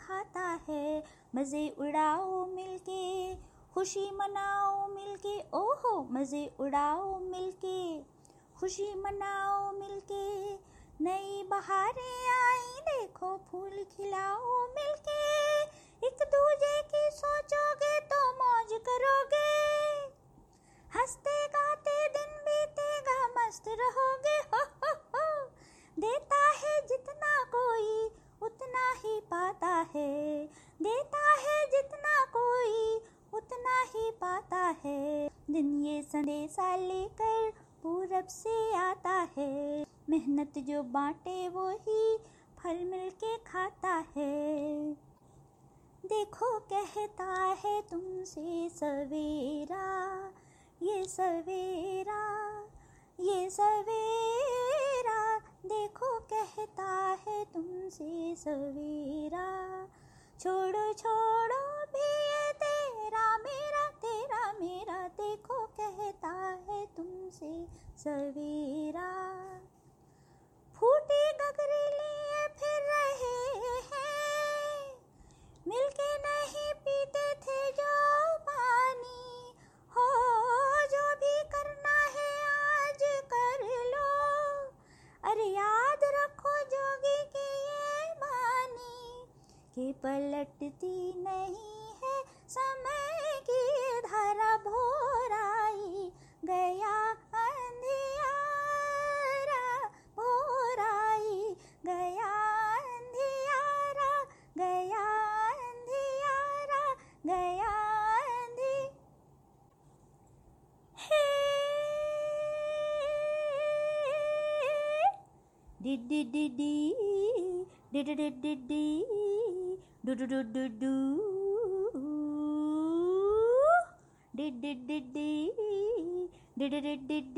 खाता है। मज़े उड़ाओ मिलके, खुशी मनाओ मिलके। ओहो, मज़े उड़ाओ मिलके, खुशी मनाओ मिलके। नई बहारें आई, देखो फूल खिलाओ मिलके। एक दूजे की सोचोगे तो मौज करोगे। हँसते गाते दिन बीतेगा, मस्त रहोगे। हो हो हो। देता है जितना कोई उतना ही पाता है। देता है जितना कोई, उतना ही पाता है। दिन ये संदेशा लेकर पूरब से आता है। मेहनत जो बांटे वो ही फल मिल के खाता है। देखो कहता है तुमसे सवेरा, ये सवेरा ये सवेरा। देखो कहता है तुमसे सवेरा। छोड़ो छोड़ो भी ये तेरा, मेरा तेरा, मेरा देखो कहता है तुमसे सवेरा। फूटी गगरी लिए फिर रहे हैं, मिलके नहीं पीते थे जो पानी। हो, जो भी करना है आज कर लो। अरे याद कि पलटती नहीं है। समय की धारा भोर आई गया अंधियारा भोर आई गया अंधियारा गया अंधियारा, गया अंधी, हे डी डी डी डी डी do do do do do. Do do do do do did did did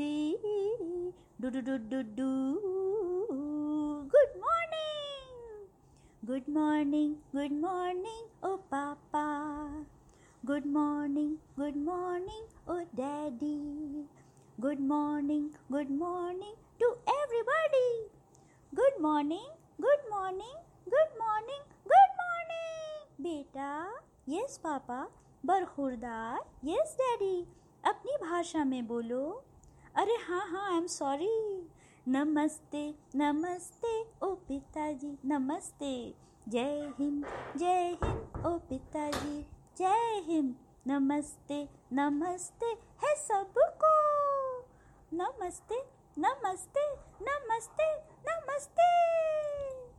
do do do do do. Good morning. Good morning good morning oh papa. Good morning good morning oh daddy. Good morning good morning to everybody. Good morning yes, पापा। बरखुरदार। Yes, daddy. अपनी भाषा में बोलो। अरे हाँ हाँ I am sorry नमस्ते नमस्ते, ओ पिताजी। नमस्ते। जय हिंद जय हिंद, ओ पिताजी। जय हिंद। नमस्ते नमस्ते है सबको। नमस्ते नमस्ते नमस्ते नमस्ते।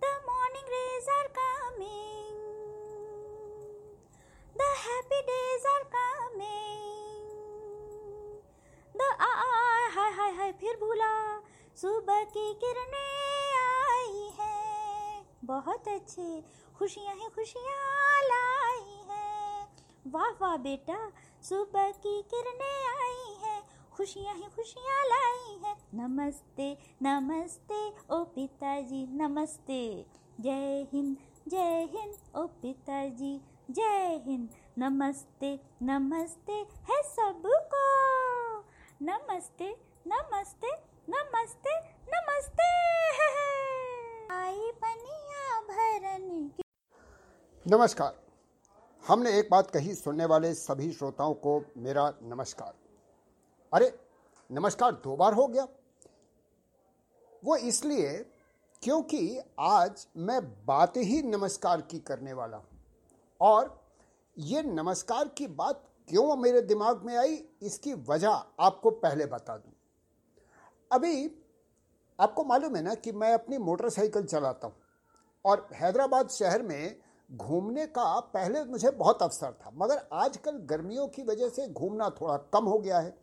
The morning rays are coming. The happy days are coming the hi hi hi फिर भूला। सुबह की किरणें आई हैं। बहुत अच्छे। खुशियाँ ही खुशियाँ लाई हैं। वाह वाह, बेटा। सुबह की किरणें आई हैं। खुशियाँ ही खुशियाँ लाई हैं। नमस्ते नमस्ते, ओ पिताजी, नमस्ते। जय हिंद जय हिंद, ओ पिताजी। जय हिंद। नमस्ते नमस्ते है सबको। नमस्ते नमस्ते नमस्ते नमस्ते। आई पनिया भरन नमस्कार। हमने एक बात कही सुनने वाले सभी श्रोताओं को, मेरा नमस्कार। अरे, नमस्कार दो बार हो गया। वो इसलिए क्योंकि आज मैं बात ही नमस्कार की करने वाला हूँ। और ये नमस्कार की बात क्यों मेरे दिमाग में आई, इसकी वजह आपको पहले बता दूँ। अभी आपको मालूम है ना कि मैं अपनी मोटरसाइकिल चलाता हूँ और हैदराबाद शहर में घूमने का पहले मुझे बहुत अवसर था, मगर आजकल गर्मियों की वजह से घूमना थोड़ा कम हो गया है।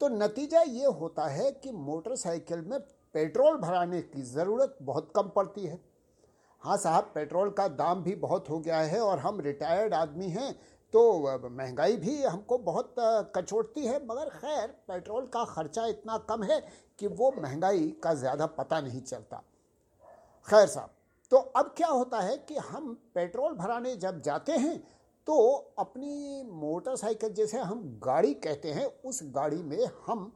तो नतीजा ये होता है कि मोटरसाइकिल में पेट्रोल भराने की ज़रूरत बहुत कम पड़ती है। हाँ साहब, पेट्रोल का दाम भी बहुत हो गया है और हम रिटायर्ड आदमी हैं तो महँगाई भी हमको बहुत कचोटती है। मगर खैर, पेट्रोल का खर्चा इतना कम है कि वो महँगाई का ज़्यादा पता नहीं चलता। खैर साहब तो अब क्या होता है कि हम पेट्रोल भराने जब जाते हैं तो अपनी मोटरसाइकिल, जैसे हम गाड़ी कहते हैं, उस गाड़ी में हम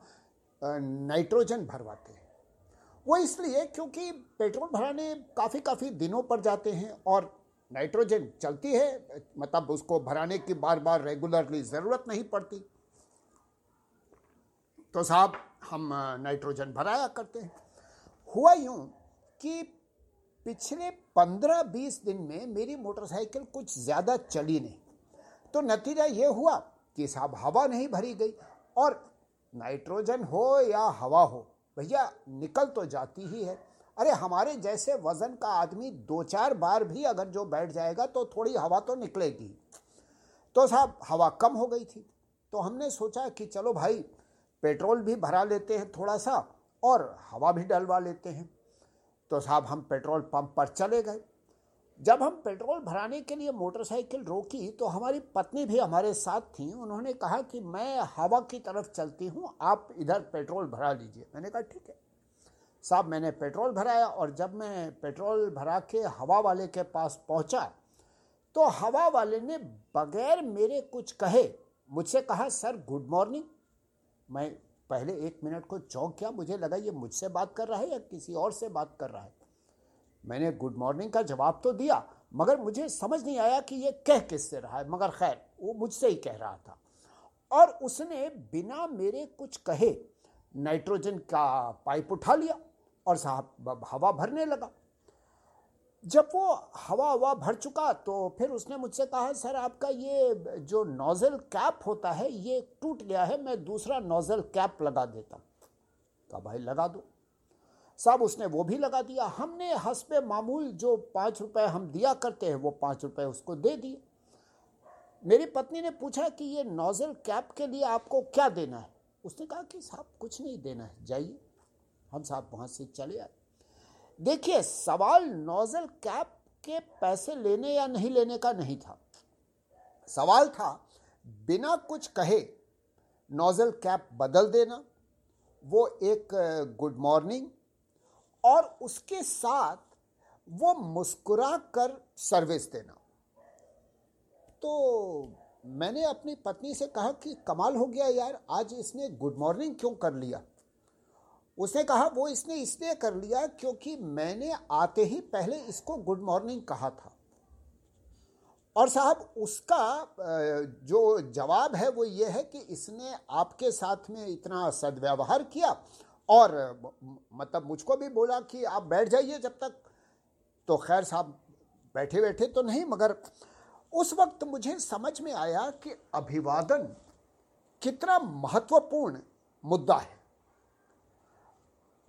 नाइट्रोजन भरवाते हैं। वो इसलिए क्योंकि पेट्रोल भराने काफ़ी काफ़ी दिनों पर जाते हैं और नाइट्रोजन चलती है मतलब उसको भराने की बार बार रेगुलरली ज़रूरत नहीं पड़ती। तो साहब, हम नाइट्रोजन भराया करते हैं। हुआ यूँ कि पिछले पंद्रह बीस दिन में मेरी मोटरसाइकिल कुछ ज़्यादा चली नहीं। तो नतीजा ये हुआ कि साहब, हवा नहीं भरी गई और नाइट्रोजन हो या हवा हो भैया, निकल तो जाती ही है। अरे, हमारे जैसे वज़न का आदमी दो चार बार भी अगर जो बैठ जाएगा तो थोड़ी हवा तो निकलेगी। तो साहब, हवा कम हो गई थी। तो हमने सोचा कि चलो भाई, पेट्रोल भी भरा लेते हैं थोड़ा सा और हवा भी डलवा लेते हैं। तो साहब, हम पेट्रोल पंप पर चले गए। जब हम पेट्रोल भराने के लिए मोटरसाइकिल रोकी तो हमारी पत्नी भी हमारे साथ थी। उन्होंने कहा कि, मैं हवा की तरफ़ चलती हूँ, आप इधर पेट्रोल भरा लीजिए। मैंने कहा, ठीक है। साहब, मैंने पेट्रोल भराया, और जब मैं पेट्रोल भरा के हवा वाले के पास पहुँचा तो हवा वाले ने बगैर मेरे कुछ कहे, मुझसे कहा, सर, गुड मॉर्निंग। मैं पहले एक मिनट को चौंक गया, मुझे लगा ये मुझसे बात कर रहा है या किसी और से बात कर रहा है? मैंने गुड मॉर्निंग का जवाब तो दिया, मगर मुझे समझ नहीं आया कि ये कह किससे रहा है। मगर खैर, वो मुझसे ही कह रहा था। और उसने बिना मेरे कुछ कहे नाइट्रोजन का पाइप उठा लिया और साहब हवा भरने लगा। जब वो हवा हवा भर चुका तो फिर उसने मुझसे कहा, सर, आपका ये जो नोज़ल कैप होता है, ये टूट गया है, मैं दूसरा नोज़ल कैप लगा देता हूँ। कहा, भाई, लगा दो। साहब उसने वो भी लगा दिया। हमने हंसपे मामूल जो पाँच रुपए हम दिया करते हैं, वो पाँच रुपए उसको दे दिए। मेरी पत्नी ने पूछा कि ये नोज़ल कैप के लिए आपको क्या देना है? उसने कहा कि साहब, कुछ नहीं देना है, जाइए। हम साहब वहाँ से चले आए। देखिए, सवाल नोजल कैप के पैसे लेने या नहीं लेने का नहीं था। सवाल था, बिना कुछ कहे नोजल कैप बदल देना, वो एक, गुड मॉर्निंग और उसके साथ वो मुस्कुरा कर सर्विस देना। तो मैंने अपनी पत्नी से कहा कि कमाल हो गया यार, आज इसने गुड मॉर्निंग क्यों कर लिया? उसने कहा, वो इसने इसलिए कर लिया क्योंकि मैंने आते ही पहले इसको गुड मॉर्निंग कहा था। और साहब, उसका जो जवाब है वो ये है कि इसने आपके साथ में इतना सदव्यवहार किया और मतलब मुझको भी बोला कि आप बैठ जाइए जब तक। तो खैर साहब बैठे बैठे तो नहीं, मगर उस वक्त मुझे समझ में आया कि अभिवादन कितना महत्वपूर्ण मुद्दा है।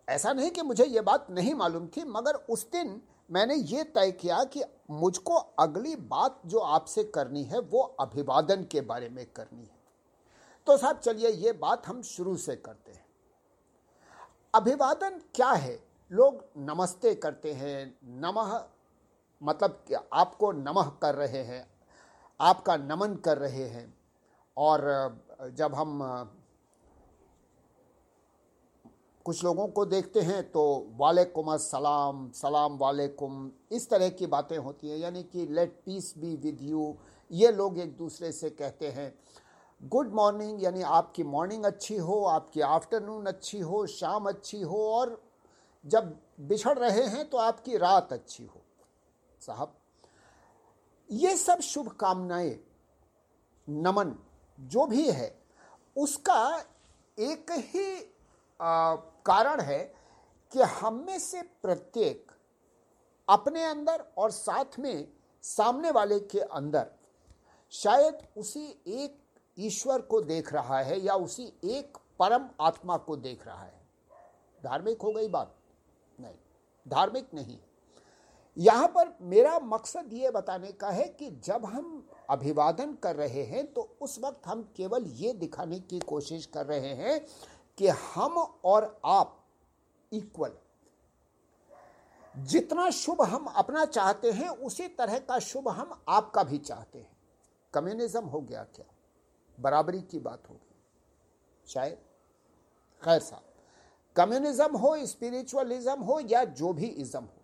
ऐसा नहीं कि मुझे ये बात नहीं मालूम थी, मगर उस दिन मैंने ये तय किया कि मुझको अगली बात जो आपसे करनी है, वो अभिवादन के बारे में करनी है। तो साहब, चलिए ये बात हम शुरू से करते हैं। अभिवादन क्या है? लोग नमस्ते करते हैं, नमः मतलब आपको नमः कर रहे हैं, आपका नमन कर रहे हैं। और जब हम कुछ लोगों को देखते हैं तो वालेकुम सलाम सलाम वालेकुम, इस तरह की बातें होती हैं। यानी कि let peace be with you ये लोग एक दूसरे से कहते हैं। गुड मॉर्निंग यानी आपकी मॉर्निंग अच्छी हो आपकी आफ्टरनून अच्छी हो शाम अच्छी हो और जब बिछड़ रहे हैं तो आपकी रात अच्छी हो। साहब ये सब शुभकामनाएँ नमन जो भी है उसका एक ही आ, कारण है कि हम में से प्रत्येक अपने अंदर और साथ में सामने वाले के अंदर शायद उसी एक ईश्वर को देख रहा है या उसी एक परम आत्मा को देख रहा है? धार्मिक हो गई बात? नहीं, धार्मिक नहीं। यहाँ पर मेरा मकसद ये बताने का है कि जब हम अभिवादन कर रहे हैं तो उस वक्त हम केवल ये दिखाने की कोशिश कर रहे हैं कि हम और आप इक्वल जितना शुभ हम अपना चाहते हैं, उसी तरह का शुभ हम आपका भी चाहते हैं। कम्युनिज्म हो गया क्या? बराबरी की बात होगी। शायद। खैर साहब कम्युनिज्म हो स्पिरिचुअलिज्म हो, या जो भी इज्म हो,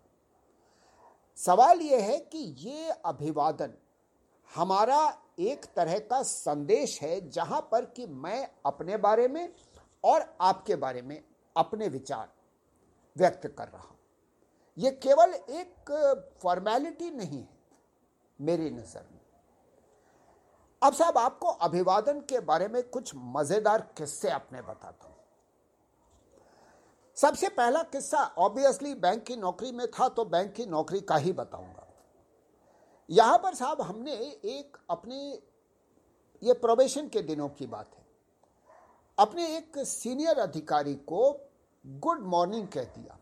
सवाल यह है कि ये अभिवादन हमारा एक तरह का संदेश है जहाँ पर कि मैं अपने बारे में और आपके बारे में अपने विचार व्यक्त कर रहा हूँ। यह केवल एक फॉर्मेलिटी नहीं है, मेरी नज़र में। अब साहब, आपको अभिवादन के बारे में कुछ मज़ेदार किस्से अपने बताता हूँ। सबसे पहला किस्सा ऑब्वियसली बैंक की नौकरी में था तो बैंक की नौकरी का ही बताऊँगा। यहाँ पर साहब, हमने एक अपने, ये प्रोबेशन के दिनों की बात है। अपने एक सीनियर अधिकारी को गुड मॉर्निंग कह दिया।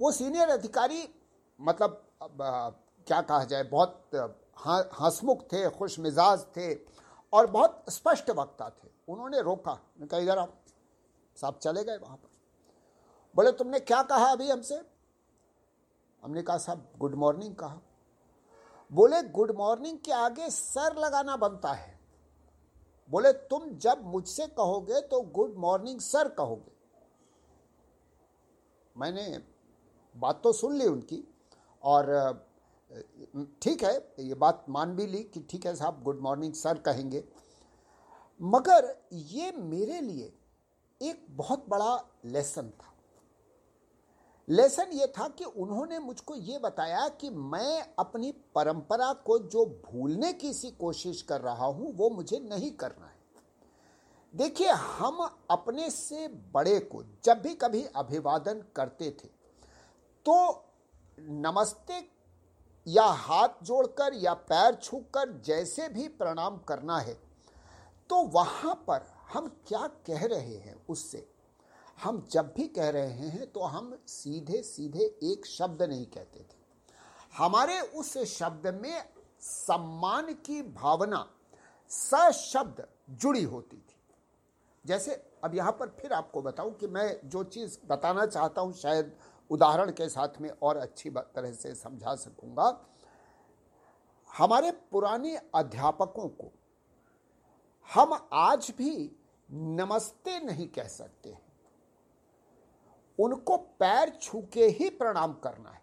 वो सीनियर अधिकारी मतलब क्या कहा जाए, बहुत हंसमुख थे, खुश मिजाज थे और बहुत स्पष्ट वक्ता थे। उन्होंने रोका। कहा, इधर आप साहब चले गए वहाँ पर। बोले, तुमने क्या कहा अभी हमसे? हमने कहा, साहब गुड मॉर्निंग कहा। बोले गुड मॉर्निंग के आगे सर लगाना बनता है। बोले, तुम जब मुझसे कहोगे तो गुड मॉर्निंग सर कहोगे। मैंने बात तो सुन ली उनकी और ठीक है, ये बात मान भी ली कि ठीक है साहब गुड मॉर्निंग सर कहेंगे। मगर ये मेरे लिए एक बहुत बड़ा लेसन था। लेसन ये था कि उन्होंने मुझको ये बताया कि मैं अपनी परंपरा को जो भूलने की सी कोशिश कर रहा हूँ, वो मुझे नहीं करना है। देखिए, हम अपने से बड़े को जब भी कभी अभिवादन करते थे तो नमस्ते या हाथ जोड़कर या पैर छूकर जैसे भी प्रणाम करना है तो वहाँ पर हम क्या कह रहे हैं उससे? हम जब भी कह रहे हैं तो हम सीधे सीधे एक शब्द नहीं कहते थे। हमारे उस शब्द में सम्मान की भावना स शब्द जुड़ी होती थी। जैसे अब यहाँ पर फिर आपको बताऊँ कि मैं जो चीज़ बताना चाहता हूँ शायद उदाहरण के साथ में और अच्छी तरह से समझा सकूँगा। हमारे पुराने अध्यापकों को हम आज भी नमस्ते नहीं कह सकते हैं। उनको पैर छू के ही प्रणाम करना है।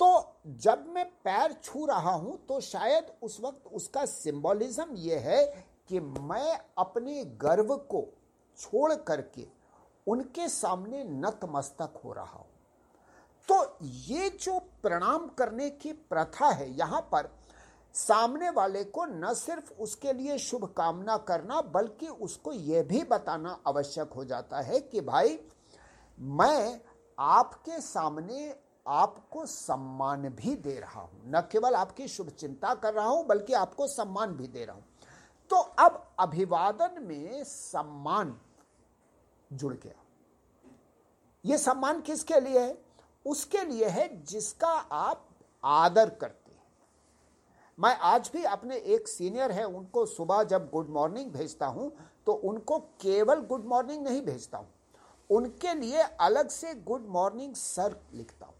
तो जब मैं पैर छू रहा हूँ तो शायद उस वक्त उसका सिंबोलिज्म यह है कि मैं अपने गर्व को छोड़ करके उनके सामने नतमस्तक हो रहा हूँ। तो ये जो प्रणाम करने की प्रथा है यहाँ पर, सामने वाले को न सिर्फ़ उसके लिए शुभकामना करना, बल्कि उसको यह भी बताना आवश्यक हो जाता है कि भाई, मैं आपके सामने आपको सम्मान भी दे रहा हूँ। न केवल आपकी शुभ चिंता कर रहा हूँ, बल्कि आपको सम्मान भी दे रहा हूँ। तो अब अभिवादन में सम्मान जुड़ गया। यह सम्मान किसके लिए है? उसके लिए है जिसका आप आदर करते हैं। मैं आज भी अपने एक सीनियर है, उनको सुबह जब गुड मॉर्निंग भेजता हूँ तो उनको केवल गुड मॉर्निंग नहीं भेजता हूँ। उनके लिए अलग से गुड मॉर्निंग सर लिखता हूँ।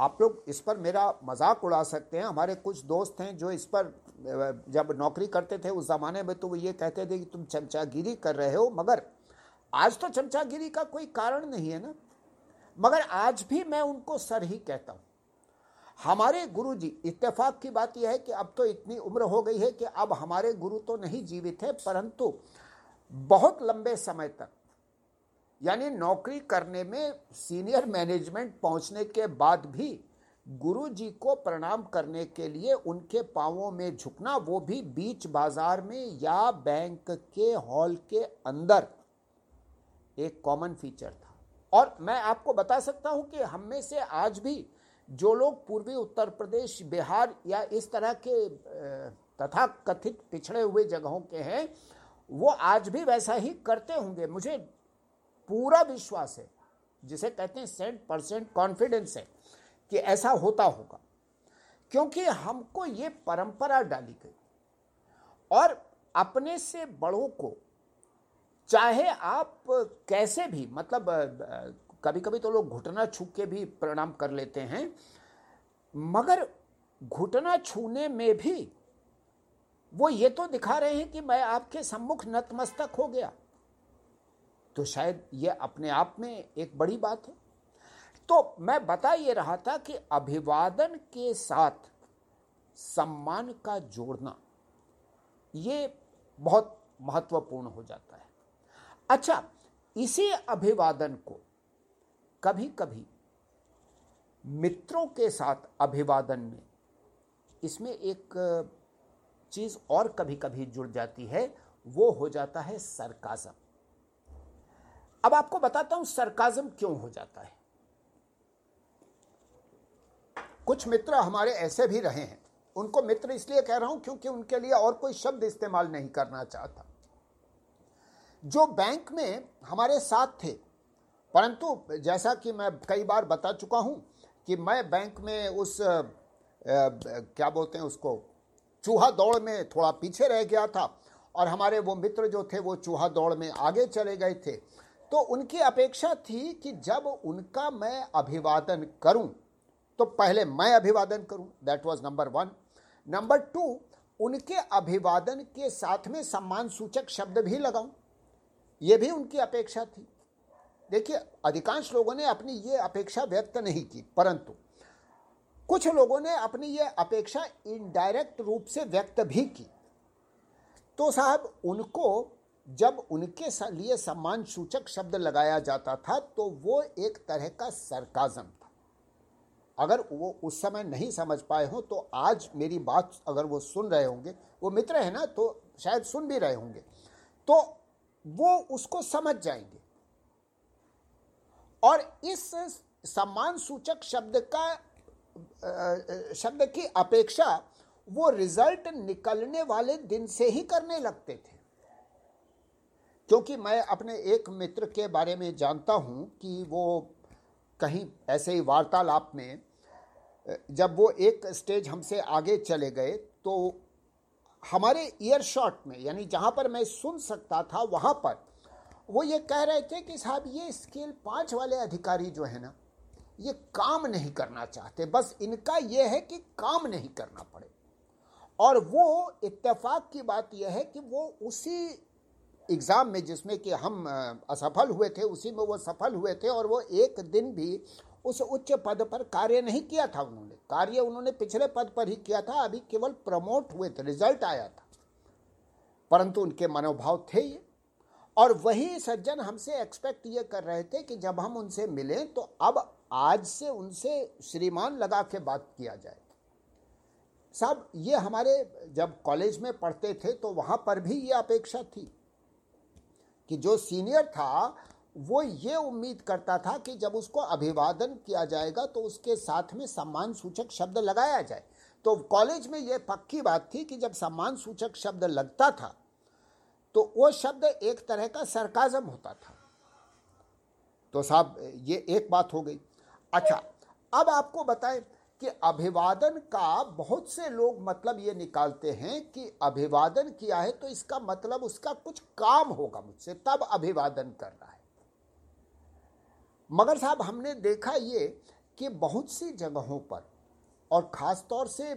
आप लोग इस पर मेरा मज़ाक उड़ा सकते हैं। हमारे कुछ दोस्त हैं जो इस पर, जब नौकरी करते थे उस जमाने में तो वो ये कहते थे कि तुम चमचागिरी कर रहे हो, मगर आज तो चमचागिरी का कोई कारण नहीं है ना। मगर आज भी मैं उनको सर ही कहता हूँ। हमारे गुरु जी इत्तेफाक की बात यह है कि अब तो इतनी उम्र हो गई है कि अब हमारे गुरु तो नहीं जीवित है, परंतु बहुत लंबे समय तक यानी नौकरी करने में सीनियर मैनेजमेंट पहुँचने के बाद भी गुरु जी को प्रणाम करने के लिए उनके पांवों में झुकना, वो भी बीच बाज़ार में या बैंक के हॉल के अंदर, एक कॉमन फीचर था। और मैं आपको बता सकता हूँ कि हम में से आज भी जो लोग पूर्वी उत्तर प्रदेश, बिहार या इस तरह के तथा कथित पिछड़े हुए जगहों के हैं, वो आज भी वैसा ही करते होंगे। मुझे पूरा विश्वास है, जिसे कहते हैं सेंट परसेंट कॉन्फिडेंस है, कि ऐसा होता होगा। क्योंकि हमको ये परंपरा डाली गई और अपने से बड़ों को, चाहे आप कैसे भी मतलब कभी कभी तो लोग घुटना छू के भी प्रणाम कर लेते हैं, मगर घुटना छूने में भी वो ये तो दिखा रहे हैं कि मैं आपके सम्मुख नतमस्तक हो गया। तो शायद ये अपने आप में एक बड़ी बात है। तो मैं बता ये रहा था कि अभिवादन के साथ सम्मान का जोड़ना, ये बहुत महत्वपूर्ण हो जाता है। अच्छा इसी अभिवादन को कभी कभी मित्रों के साथ अभिवादन में, इसमें एक चीज़ और कभी कभी जुड़ जाती है, वो हो जाता है सरकाजम अब आपको बताता हूँ सरकाजम क्यों हो जाता है। कुछ मित्र हमारे ऐसे भी रहे हैं। उनको मित्र इसलिए कह रहा हूँ क्योंकि उनके लिए और कोई शब्द इस्तेमाल नहीं करना चाहता। जो बैंक में हमारे साथ थे परंतु जैसा कि मैं कई बार बता चुका हूँ कि मैं बैंक में उस आ, क्या बोलते हैं उसको चूहा दौड़ में थोड़ा पीछे रह गया था और हमारे वो मित्र जो थे वो चूहा दौड़ में आगे चले गए थे। तो उनकी अपेक्षा थी कि जब उनका मैं अभिवादन करूँ तो पहले मैं अभिवादन करूँ। That was number one number two उनके अभिवादन के साथ में सम्मान सूचक शब्द भी लगाऊँ यह भी उनकी अपेक्षा थी। देखिए, अधिकांश लोगों ने अपनी ये अपेक्षा व्यक्त नहीं की, परंतु कुछ लोगों ने अपनी ये अपेक्षा इनडायरेक्ट रूप से व्यक्त भी की। तो साहब, उनको जब उनके लिए सम्मान सूचक शब्द लगाया जाता था तो वो एक तरह का सरकाजम था। अगर वो उस समय नहीं समझ पाए हो तो आज मेरी बात अगर वो सुन रहे होंगे, वो मित्र है ना तो शायद सुन भी रहे होंगे तो वो उसको समझ जाएँगे। और इस सम्मान सूचक शब्द का शब्द की अपेक्षा वो रिज़ल्ट निकलने वाले दिन से ही करने लगते थे। क्योंकि मैं अपने एक मित्र के बारे में जानता हूँ कि वो कहीं ऐसे ही वार्तालाप में, जब वो एक स्टेज हमसे आगे चले गए तो हमारे ईयर शॉट में, यानी जहाँ पर मैं सुन सकता था, वहाँ पर वो ये कह रहे थे कि साहब, ये स्केल पाँच वाले अधिकारी जो है ना, ये काम नहीं करना चाहते। बस इनका ये है कि काम नहीं करना पड़े। और वो इत्तेफाक की बात यह है कि वो उसी एग्ज़ाम में जिसमें कि हम असफल हुए थे, उसी में वो सफल हुए थे और वो एक दिन भी उस उच्च पद पर कार्य नहीं किया था उन्होंने। कार्य उन्होंने पिछले पद पर ही किया था, अभी केवल प्रमोट हुए थे, रिज़ल्ट आया था। परंतु उनके मनोभाव थे ये। और वही सज्जन हमसे एक्सपेक्ट ये कर रहे थे कि जब हम उनसे मिलें तो अब आज से उनसे श्रीमान लगा के बात किया जाए। साहब, ये हमारे जब कॉलेज में पढ़ते थे तो वहाँ पर भी ये अपेक्षा थी। कि जो सीनियर था, वो ये उम्मीद करता था कि जब उसको अभिवादन किया जाएगा तो उसके साथ में सम्मान सूचक शब्द लगाया जाए। तो कॉलेज में ये पक्की बात थी कि जब सम्मान सूचक शब्द लगता था तो वो शब्द एक तरह का सरकाजम होता था। तो साहब, ये एक बात हो गई। अच्छा अब आपको बताएँ कि अभिवादन का बहुत से लोग मतलब ये निकालते हैं कि अभिवादन किया है तो इसका मतलब उसका कुछ काम होगा मुझसे, तब अभिवादन कर रहा है। मगर साहब, हमने देखा ये कि बहुत सी जगहों पर, और ख़ास तौर से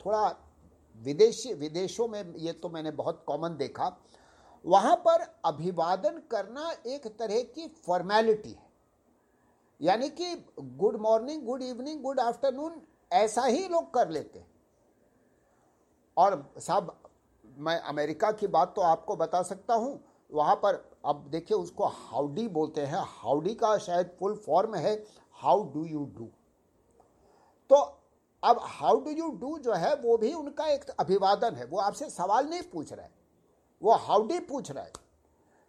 थोड़ा विदेशी, विदेशों में ये तो मैंने बहुत कॉमन देखा, वहाँ पर अभिवादन करना एक तरह की फॉर्मेलिटी है। यानी कि good morning good evening good afternoon ऐसा ही लोग कर लेते और साहब मैं अमेरिका की बात तो आपको बता सकता हूँ, वहाँ पर, अब देखिए उसको हाउडी बोलते हैं, हाउडी का शायद फुल फॉर्म है हाउ डू यू डू तो अब हाउ डू यू डू जो है, वो भी उनका एक अभिवादन है, वो आपसे सवाल नहीं पूछ रहा है, वो हाउडी पूछ रहा है।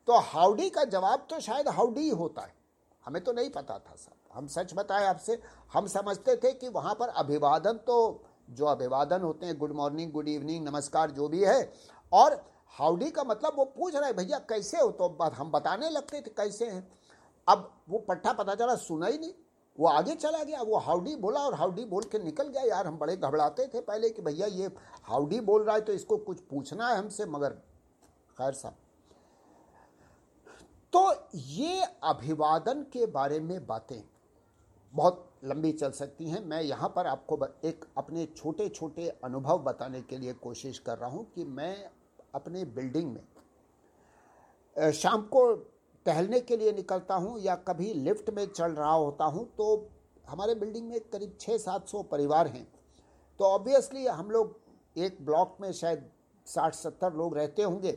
तो हाउडी का जवाब तो शायद हाउडी होता है। हमें तो नहीं पता था सर हम सच बताएँ आपसे, हम समझते थे कि वहाँ पर अभिवादन तो जो अभिवादन होते हैं गुड मॉर्निंग गुड इवनिंग नमस्कार, जो भी है, और हाउडी का मतलब वो पूछ रहे भैया, कैसे हो? तो हम बताने लगते थे, कैसे हैं? अब वो पट्टा पता चला, सुना ही नहीं। वो आगे चला गया, वो हाउडी बोला और हाउडी बोल के निकल गया। यार, हम बड़े घबराते थे पहले कि भैया ये हाउडी बोल रहा है तो इसको कुछ पूछना है हमसे, मगर खैर साहब तो ये अभिवादन के बारे में बातें बहुत लंबी चल सकती हैं। मैं यहाँ पर आपको एक अपने छोटे छोटे अनुभव बताने के लिए कोशिश कर रहा हूँ कि मैं अपने बिल्डिंग में शाम को टहलने के लिए निकलता हूँ या कभी लिफ्ट में चल रहा होता हूँ तो हमारे बिल्डिंग में करीब छः सात सौ परिवार हैं। तो ऑब्वियसली हम लोग एक ब्लॉक में शायद साठ सत्तर लोग रहते होंगे।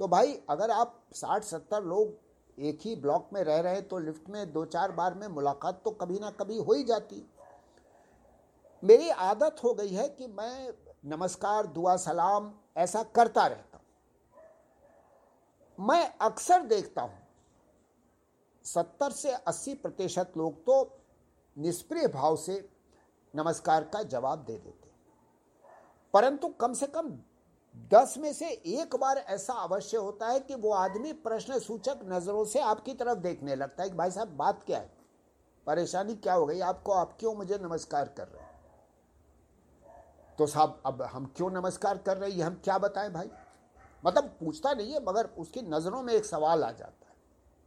तो भाई अगर आप साठ सत्तर लोग एक ही ब्लॉक में रह रहे तो लिफ्ट में दो चार बार में मुलाकात तो कभी ना कभी हो ही जाती। मेरी आदत हो गई है कि मैं नमस्कार, दुआ, सलाम, ऐसा करता रहता हूँ। मैं अक्सर देखता हूँ, सत्तर से अस्सी प्रतिशत लोग तो निष्प्रिय भाव से नमस्कार का जवाब दे देते परंतु कम से कम दस में से एक बार ऐसा अवश्य होता है कि वो आदमी प्रश्न सूचक नज़रों से आपकी तरफ़ देखने लगता है कि भाई साहब, बात क्या है? परेशानी क्या हो गई? आपको, आप क्यों मुझे नमस्कार कर रहे हैं? तो साहब, अब हम क्यों नमस्कार कर रहे हैं? हम क्या बताएँ भाई? मतलब पूछता नहीं है, मगर उसकी नज़रों में एक सवाल आ जाता है।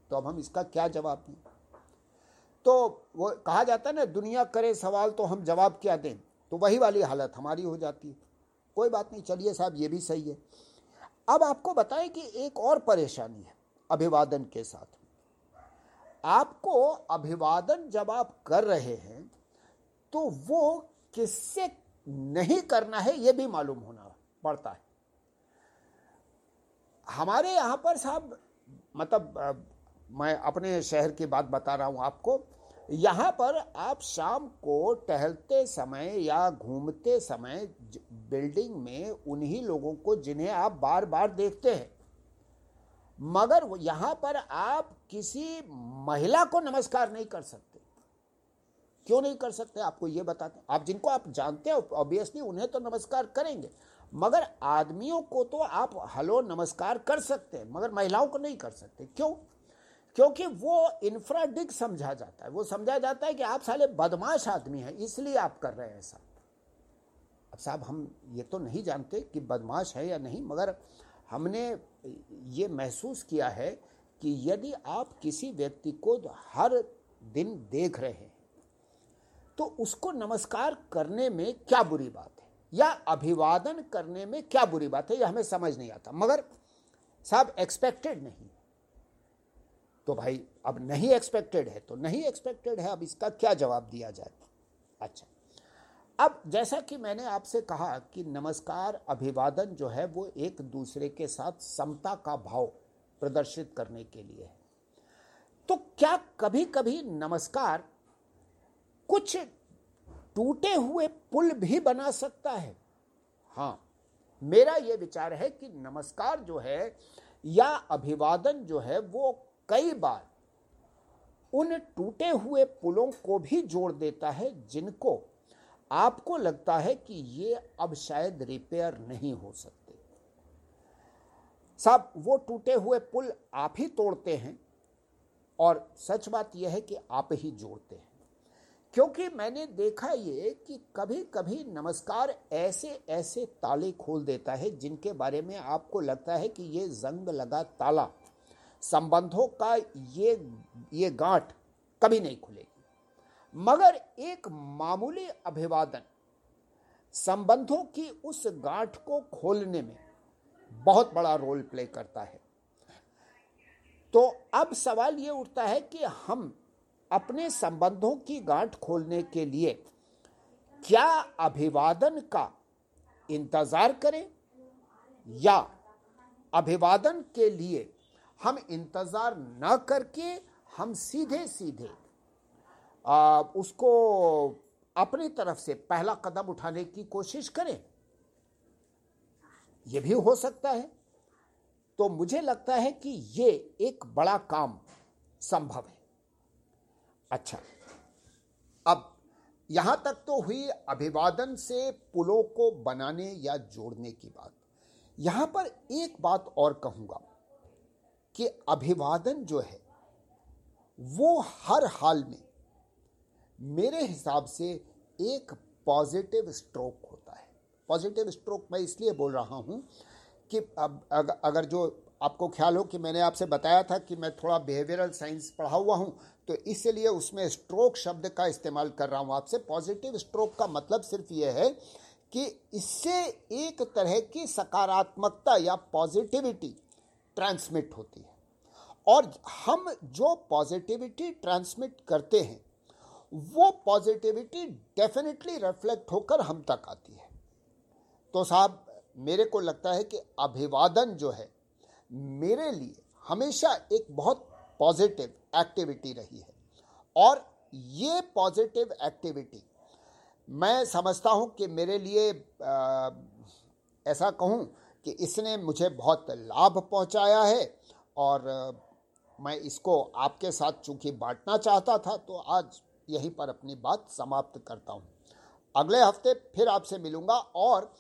तो अब हम इसका क्या जवाब दें? तो वो कहा जाता है ना, दुनिया करे सवाल तो हम जवाब क्या दें? तो वही वाली हालत हमारी हो जाती है। कोई बात नहीं, चलिए साहब, ये भी सही है। अब आपको बताएँ कि एक और परेशानी है अभिवादन के साथ। आपको अभिवादन जब आप कर रहे हैं तो वो किससे नहीं करना है, ये भी मालूम होना पड़ता है। हमारे यहाँ पर साहब मतलब मैं अपने शहर की बात बता रहा हूँ आपको। यहाँ पर आप शाम को टहलते समय या घूमते समय बिल्डिंग में उन्हीं लोगों को जिन्हें आप बार बार देखते हैं। मगर यहाँ पर आप किसी महिला को नमस्कार नहीं कर सकते। क्यों नहीं कर सकते? आपको ये बताते आप जिनको आप जानते हो ऑब्वियसली उन्हें तो नमस्कार करेंगे। मगर आदमियों को तो आप, हेलो, नमस्कार कर सकते हैं। मगर महिलाओं को नहीं कर सकते। क्यों? क्योंकि वो इंफ्राडिक समझा जाता है। वो समझा जाता है कि आप साले बदमाश आदमी हैं, इसलिए आप कर रहे हैं ऐसा। अब साहब, हम ये तो नहीं जानते कि बदमाश है या नहीं, मगर हमने ये महसूस किया है कि यदि आप किसी व्यक्ति को हर दिन देख रहे हैं तो उसको नमस्कार करने में क्या बुरी बात है? या अभिवादन करने में क्या बुरी बात है? यह हमें समझ नहीं आता। मगर साहब एक्सपेक्टेड नहीं। तो भाई, अब नहीं एक्सपेक्टेड है तो नहीं एक्सपेक्टेड है, अब इसका क्या जवाब दिया जाए? अच्छा। अब जैसा कि मैंने आपसे कहा कि नमस्कार, अभिवादन जो है, वो एक दूसरे के साथ समता का भाव प्रदर्शित करने के लिए है। तो क्या कभी कभी नमस्कार कुछ टूटे हुए पुल भी बना सकता है? हाँ मेरा यह विचार है कि नमस्कार जो है या अभिवादन जो है, वो कई बार उन टूटे हुए पुलों को भी जोड़ देता है, जिनको आपको लगता है कि ये अब शायद रिपेयर नहीं हो सकते। साहब, वो टूटे हुए पुल आप ही तोड़ते हैं और सच बात यह है कि आप ही जोड़ते हैं। क्योंकि मैंने देखा ये कि कभी कभी नमस्कार ऐसे ऐसे ताले खोल देता है, जिनके बारे में आपको लगता है कि ये जंग लगा ताला। संबंधों का ये ये गांठ कभी नहीं खुलेगी। मगर एक मामूली अभिवादन संबंधों की उस गांठ को खोलने में बहुत बड़ा रोल प्ले करता है। तो अब सवाल ये उठता है कि हम अपने संबंधों की गांठ खोलने के लिए क्या अभिवादन का इंतज़ार करें या अभिवादन के लिए हम इंतज़ार न करके हम सीधे सीधे आ, उसको अपनी तरफ़ से पहला कदम उठाने की कोशिश करें। यह भी हो सकता है। तो मुझे लगता है कि ये एक बड़ा काम संभव है। अच्छा अब यहाँ तक तो हुई अभिवादन से पुलों को बनाने या जोड़ने की बात। यहाँ पर एक बात और कहूँगा। कि अभिवादन जो है, वो हर हाल में मेरे हिसाब से एक पॉजिटिव स्ट्रोक होता है। पॉजिटिव स्ट्रोक मैं इसलिए बोल रहा हूँ कि अब अगर जो आपको ख्याल हो कि मैंने आपसे बताया था कि मैं थोड़ा बिहेवियरल साइंस पढ़ा हुआ हूँ तो इसलिए उसमें स्ट्रोक शब्द का इस्तेमाल कर रहा हूँ आपसे। पॉजिटिव स्ट्रोक का मतलब सिर्फ़ ये है कि इससे एक तरह की सकारात्मकता या पॉजिटिविटी ट्रांसमिट होती है। और हम जो पॉजिटिविटी ट्रांसमिट करते हैं वो पॉजिटिविटी डेफिनेटली रिफ्लेक्ट होकर हम तक आती है। तो साहब मेरे को लगता है कि अभिवादन जो है मेरे लिए हमेशा एक बहुत पॉजिटिव एक्टिविटी रही है। और ये पॉजिटिव एक्टिविटी मैं समझता हूँ कि मेरे लिए आ, ऐसा कहूँ कि इसने मुझे बहुत लाभ पहुँचाया है और मैं इसको आपके साथ चूँकि बांटना चाहता था तो आज यहीं पर अपनी बात समाप्त करता हूँ। अगले हफ़्ते फिर आपसे मिलूँगा और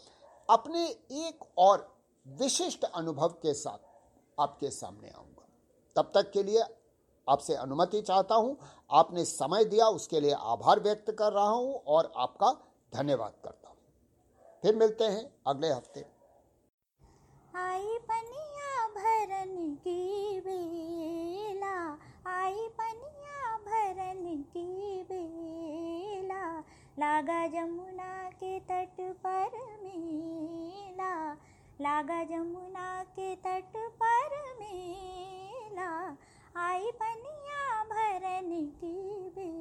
अपने एक और विशिष्ट अनुभव के साथ आपके सामने आऊँगा। तब तक के लिए आपसे अनुमति चाहता हूँ, आपने समय दिया, उसके लिए आभार व्यक्त कर रहा हूँ और आपका धन्यवाद करता हूँ। फिर मिलते हैं अगले हफ़्ते। आई पनिया भरन की बेला, आई पनिया भरन की बेला। लागा जमुना के तट पर मेला, लागा जमुना के तट पर मेला। आई पनिया भरन की बेला